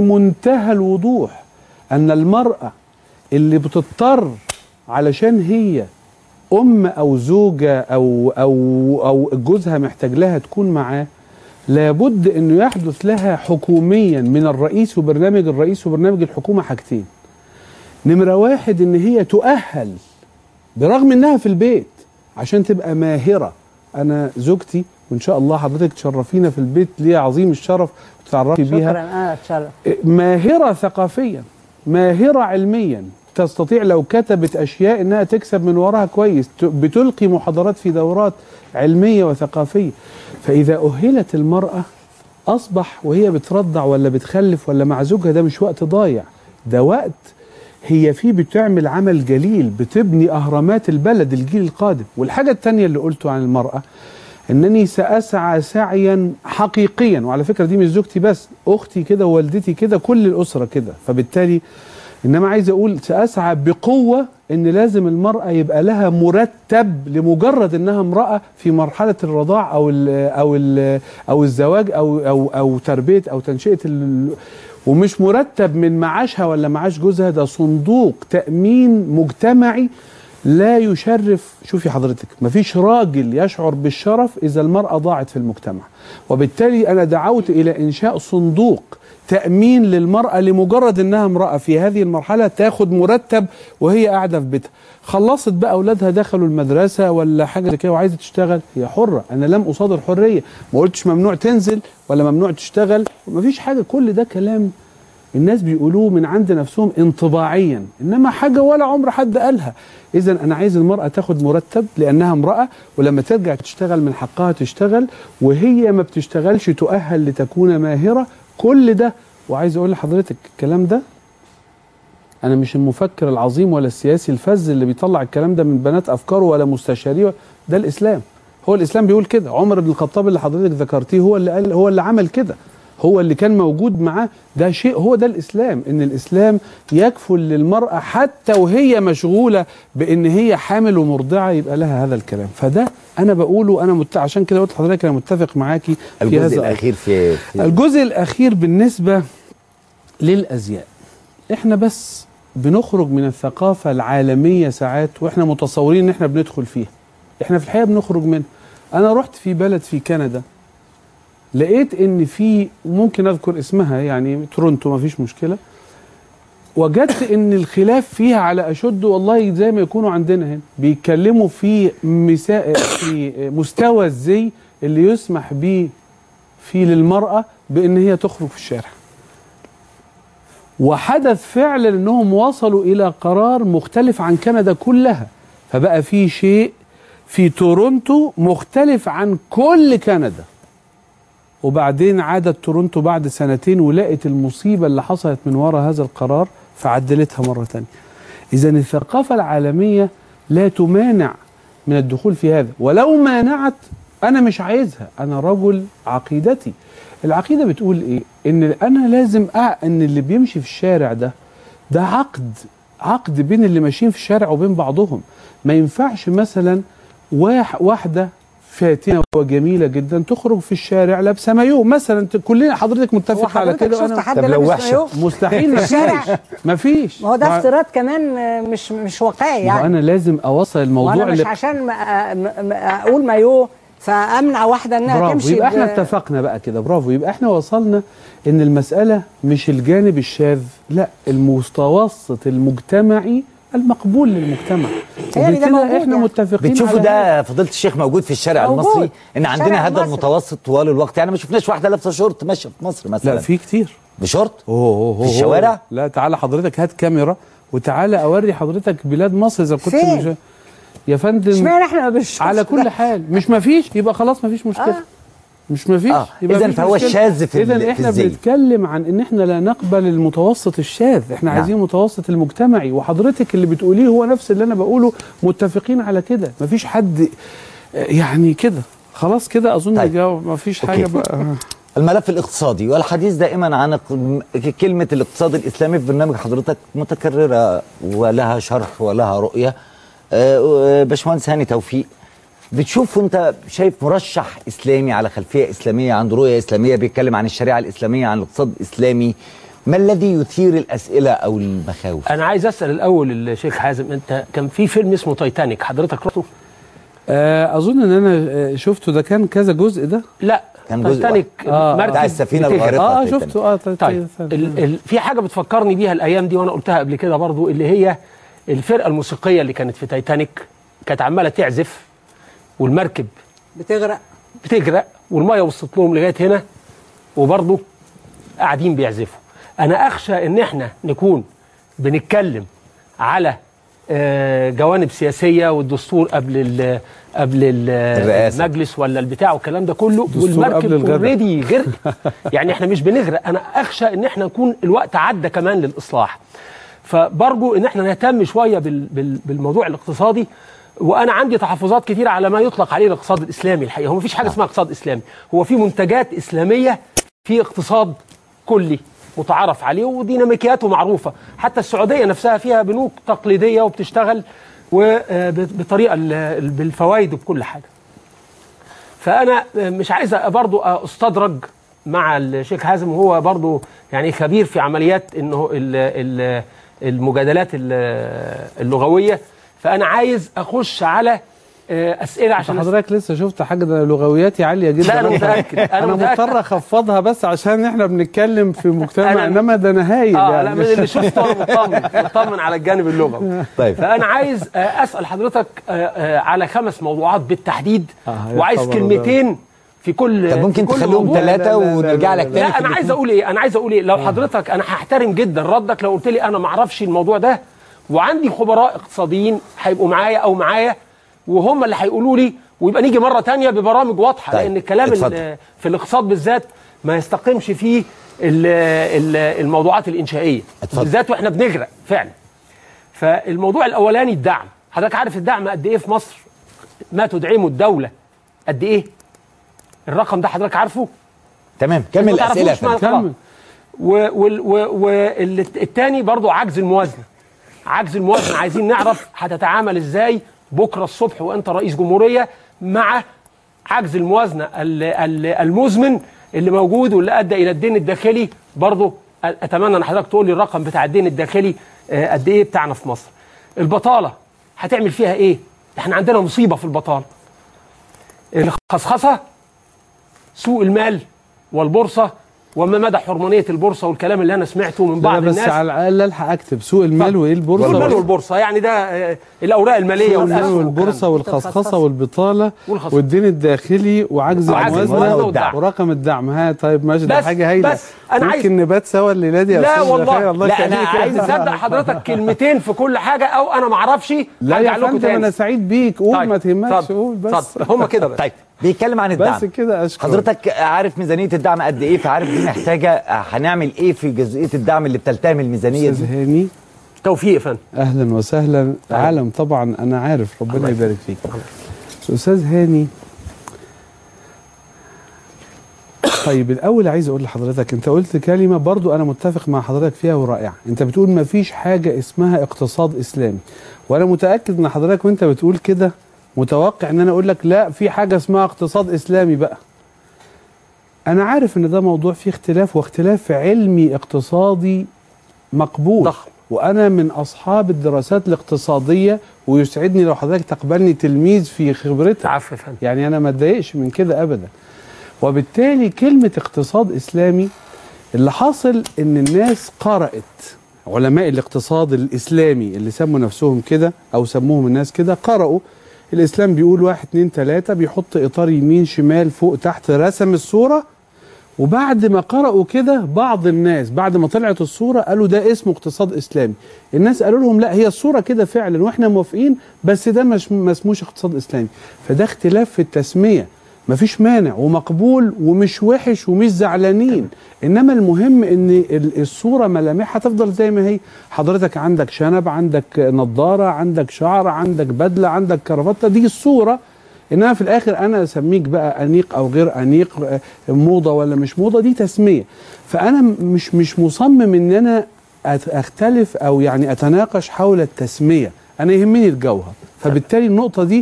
منتهى الوضوح أن المرأة اللي بتضطر علشان هي أم أو زوجة أو أو أو جوزها محتاج لها تكون معاه لابد إنه يحدث لها حكوميا من الرئيس وبرنامج الرئيس وبرنامج الحكومة حاجتين. نمرة واحد إن هي تؤهل برغم إنها في البيت عشان تبقى ماهرة. أنا زوجتي وإن شاء الله حضرتك تشرفينا في البيت. ليا عظيم الشرف وتتعرفي بيها. شكرا أنا اتشرف ماهرة ثقافيا ماهرة علميا تستطيع لو كتبت أشياء إنها تكسب من وراها كويس بتلقي محاضرات في دورات علمية وثقافية. فإذا أهلت المرأة أصبح وهي بترضع ولا بتخلف ولا مع زوجها ده مش وقت ضايع. ده وقت هي فيه بتعمل عمل جليل بتبني أهرامات البلد الجيل القادم. والحاجة التانية اللي قلته عن المرأة إنني سأسعى سعيا حقيقيا. وعلى فكرة دي مش زوجتي بس أختي كده ووالدتي كده كل الأسرة كده. فبالتالي إنما عايز أقول سأسعى بقوة إن لازم المرأة يبقى لها مرتب لمجرد إنها امرأة في مرحلة الرضاع أو ال أو ال أو الزواج أو أو أو تربية أو تنشئة ومش مرتب من معاشها ولا معاش جوزها. ده صندوق تأمين مجتمعي لا يشرف شوفي حضرتك مفيش راجل يشعر بالشرف إذا المرأة ضاعت في المجتمع. وبالتالي أنا دعوت إلى إنشاء صندوق تأمين للمرأة لمجرد أنها امرأة في هذه المرحلة تاخد مرتب وهي قاعدة في بيتها. خلصت بقى أولادها دخلوا المدرسة ولا حاجة كده وعايزة تشتغل. هي حرة أنا لم أصادر حرية. ما قلتش ممنوع تنزل ولا ممنوع تشتغل. مفيش حاجة كل ده كلام الناس بيقولوه من عند نفسهم انطباعيا إنما حاجة ولا عمر حد قالها. اذا أنا عايز المرأة تاخد مرتب لأنها امرأة ولما ترجع تشتغل من حقها تشتغل وهي ما بتشتغلش تؤهل لتكون ماهرة. كل ده وعايز أقول لحضرتك الكلام ده أنا مش المفكر العظيم ولا السياسي الفذ اللي بيطلع الكلام ده من بنات افكاره ولا مستشاريه ده الإسلام. هو الإسلام بيقول كده. عمر بن الخطاب اللي حضرتك ذكرتيه هو اللي قال هو اللي عمل كده. هو اللي كان موجود معاه ده شيء هو ده الإسلام إن الإسلام يكفل للمرأة حتى وهي مشغولة بإن هي حامل ومرضعة يبقى لها هذا الكلام. فده أنا بقوله أنا مت... عشان كده قلت لحضرتك أنا متفق معاكي في الجزء هذا الأخير في, في الجزء الأخير بالنسبة للأزياء. إحنا بس بنخرج من الثقافة العالمية ساعات وإحنا متصورين إن إحنا بندخل فيها. إحنا في الحقيقة بنخرج منها. أنا رحت في بلد في كندا لقيت إن في ممكن أذكر اسمها يعني تورونتو ما فيش مشكلة. وجدت إن الخلاف فيها على أشد والله زي ما يكونوا عندنا هنا. بيتكلموا في مسا... في مستوى الزي اللي يسمح به في للمرأة بإن هي تخرج في الشارع. وحدث فعلا إنهم وصلوا إلى قرار مختلف عن كندا كلها. فبقى في شيء في تورونتو مختلف عن كل كندا. وبعدين عادت تورونتو بعد سنتين ولقت المصيبة اللي حصلت من وراء هذا القرار فعدلتها مرة تانية. إذا الثقافة العالمية لا تمانع من الدخول في هذا. ولو مانعت أنا مش عايزها. أنا رجل عقيدتي. العقيدة بتقول إيه؟ إن أنا لازم أع... إن اللي بيمشي في الشارع ده ده عقد. عقد بين اللي ماشيين في الشارع وبين بعضهم. ما ينفعش مثلا واح... واحدة فاتنة وجميلة جدا تخرج في الشارع لابسة مايو. مثلا كلنا حضرتك متفق على كده شفت حد طب لو. مايو؟ مستحيل. في مفيش الشارع؟ مفيش. ما هو ده ما- افتراض كمان مش مش واقعي ما هو يعني. أنا لازم أوصل الموضوع وأنا مش عشان ما- ما- ما أقول مايو فأمنع واحدة إنها برافو. تمشي يبقى إحنا اتفقنا بقى كده. برافو. يبقى إحنا وصلنا إن المسألة مش الجانب الشاذ لا المتوسط المجتمعي المقبول للمجتمع اللي ده موجود إحنا يعني. متفقين بتشوفوا. ده فضيله الشيخ موجود في الشارع موجود. المصري إن عندنا هذا. المتوسط طوال الوقت يعني ما شفناش واحدة لابسة شورت ماشية في مصر مثلا لا في كتير بشورت أوه أوه أوه في الشوارع؟ لا تعالى حضرتك هات كاميرا وتعالى أوري حضرتك بلاد مصر إذا كنت؟ مش يا فندم اشمعنى إحنا ما بنشوفش على كل؟ حال مش مفيش يبقى خلاص مفيش مشكلة آه. مش مفيش آه. يبقى إذن مفيش فهو. الشاذ في اذا في إحنا الزي. بنتكلم عن إن إحنا لا نقبل المتوسط الشاذ إحنا نعم. عايزين المتوسط المجتمعي وحضرتك اللي بتقوليه هو نفس اللي أنا بقوله متفقين على كده مفيش حد آه، يعني كده خلاص كده أظن طيب. مفيش okay. حاجة بقى الملف الاقتصادي والحديث دائما عن كلمة الاقتصاد الإسلامي في برنامج حضرتك متكررة ولها شرح ولها رؤية آه، آه، باشمهندس هاني توفيق بتشوف انت شايف مرشح إسلامي على خلفية إسلامية عنده رؤية إسلامية بيتكلم عن الشريعة الإسلامية عن الاقتصاد الإسلامي ما الذي يثير الأسئلة أو المخاوف أنا عايز أسأل الأول الشيخ حازم أنت كان في فيلم اسمه تايتانيك حضرتك رحته آه أظن إن أنا آه، شفته ده كان كذا جزء ده لا كان جزء تايتانيك آه، بتاع السفينة بتغرق. الغارقة. آه. شفته آه طيب. ال ال في حاجة بتفكرني بيها الأيام دي وأنا قلتها قبل كده برضو اللي هي الفرقة الموسيقية اللي كانت في تايتانيك كانت عمالة تعزف والمركب بتغرق بتغرق والميه وصلت لهم لغاية هنا وبرضه قاعدين بيعزفوا أنا أخشى إن إحنا نكون بنتكلم على آه، جوانب سياسية والدستور قبل ال قبل ال- الرئاسة. المجلس ولا البتاع والكلام ده كله والمركب. اوريدي غرق يعني إحنا مش بنغرق أنا أخشى إن إحنا نكون الوقت عدى كمان للإصلاح فبرجو إن إحنا نهتم شوية بال بال بالموضوع الاقتصادي وأنا عندي تحفظات كتيرة على ما يطلق عليه الاقتصاد الإسلامي الحقيقة. هو مفيش حاجة اسمها اقتصاد إسلامي. هو في منتجات إسلامية في اقتصاد كلي متعارف عليه وديناميكياته معروفة. حتى السعودية نفسها فيها بنوك تقليدية وبتشتغل وبطريقه بالفوائد وبكل حاجة. فأنا مش عايز برضو أستدرج مع الشيخ حازم وهو برضو يعني خبير في عمليات إنه ال- ال- المجادلات ال- اللغوية. فأنا عايز أخش على آه، أسئلة عشان حضرتك لسه شفت حاجة ده لغوياتي عالية جدا لا، أنا متأكد، أنا أنا. مضطر أخفضها بس عشان إحنا بنتكلم في مجتمع إنما ده أنا هايل آه لا يعني من اللي شفته أنا مطمن مطمن على الجانب اللغوي طيب. فأنا عايز آه، أسأل حضرتك آه، على خمس موضوعات بالتحديد آه، وعايز كلمتين في كل طب ممكن في كل تخليهم موضوع. ثلاثة لا، لا، لا، ونرجع لا، لك لا. تاني لا أنا عايز؟ أقول إيه أنا عايز أقول إيه لو حضرتك أنا هحترم جدا ردك لو قلت لي أنا ما أعرفش الموضوع ده وعندي خبراء اقتصاديين هيبقوا معايا أو معايا وهم اللي هيقولوا لي ويبقى نيجي مرة تانية ببرامج واضحة طيب، لأن الكلام في الاقتصاد بالذات ما يستقيمش فيه ال- ال- الموضوعات الإنشائية اتفضل. بالذات وإحنا بنغرق فعلا. فالموضوع الأولاني الدعم. حضرتك عارف الدعم قد إيه في مصر؟ ما تدعمه الدولة. قد إيه؟ الرقم ده حضرتك عارفه؟ تمام كمل الأسئلة كمل. والتاني برضو عجز الموازنة. عجز الموازنه عايزين نعرف هتتعامل إزاي بكرة الصبح وأنت رئيس جمهورية مع عجز الموازنة ال- ال- المزمن اللي موجود واللي أدى إلى الدين الداخلي. برضو أتمنى إن حضرتك تقول لي الرقم بتاع الدين الداخلي آه، قد إيه بتاعنا في مصر. البطالة هتعمل فيها إيه؟ إحنا عندنا مصيبة في البطالة. الخصخصة سوق المال والبورصة وما مدى حرمانيه البورصة والكلام اللي أنا سمعته من لا بعض بس الناس. على الأقل الحق اكتب سوق المال وايه البورصه سوق المال وال- والبورصة يعني ده آه، الأوراق المالية سوق المال والاسهم والبورصة والخصخصة والبطالة والخصخصة. والدين الداخلي وعجز الموازنة. ورقم الدعم. ها طيب ماشي ده بس- حاجة هايلة. بس أنا ممكن عايز- نبات سوا الليلة دي يا لا والله. الله لا، أنا يخليك. عايز أصدق حضرتك كلمتين في كل حاجة أو أنا ما أعرفش لا يا فندم. أنا سعيد بيك. قول طيب، ما تهمكش قول بس. هم كده بس. طيب. بيتكلم عن الدعم. بس كده أشكرك. حضرتك عارف ميزانية الدعم قد إيه فعارف دي محتاجة هنعمل إيه في جزئية الدعم اللي بتلتهم الميزانية أستاذ دي هاني. توفيق يا فندم. أهلا وسهلا. عالم طبعا أنا عارف ربنا يبارك فيك. أستاذ هاني. طيب الأول عايز أقول لحضرتك أنت قلت كلمة برضو أنا متفق مع حضرتك فيها ورائعة. أنت بتقول ما فيش حاجة اسمها اقتصاد إسلامي. وأنا متأكد إن حضرتك وأنت بتقول كده متوقع إن أنا أقول لك لا في حاجة اسمها اقتصاد إسلامي بقى. أنا عارف إن ده موضوع فيه اختلاف واختلاف علمي اقتصادي مقبول. ضخم. وأنا من أصحاب الدراسات الاقتصادية ويسعدني لو حضرتك تقبلني تلميذ في خبرتك. عفو يا فندم يعني أنا ما اتضايقش من كده ابدا. وبالتالي كلمة اقتصاد إسلامي اللي حاصل إن الناس قرأت علماء الاقتصاد الإسلامي اللي سموا نفسهم كده أو سموهم الناس كده قرأوا الإسلام بيقول واحد اتنين تلاتة بيحط إطار يمين شمال فوق تحت رسم الصورة. وبعد ما قرأوا كده بعض الناس بعد ما طلعت الصورة قالوا ده اسمه اقتصاد إسلامي. الناس قالوا لهم لا هي الصورة كده فعلا وإحنا موافقين بس ده مش ما اسموش اقتصاد إسلامي. فده اختلاف في التسمية. مفيش مانع ومقبول ومش وحش ومش زعلانين. إنما المهم إن ال- الصورة ملامحها تفضل زي ما هي. حضرتك عندك شنب عندك نظاره عندك شعر عندك بدلة عندك كرافته دي الصورة. إنما في الآخر أنا أسميك بقى أنيق أو غير أنيق موضة ولا مش موضة دي تسمية. فأنا مش مش مصمم إن أنا أختلف أو يعني أتناقش حول التسمية. أنا يهمني الجوهر. فبالتالي النقطة دي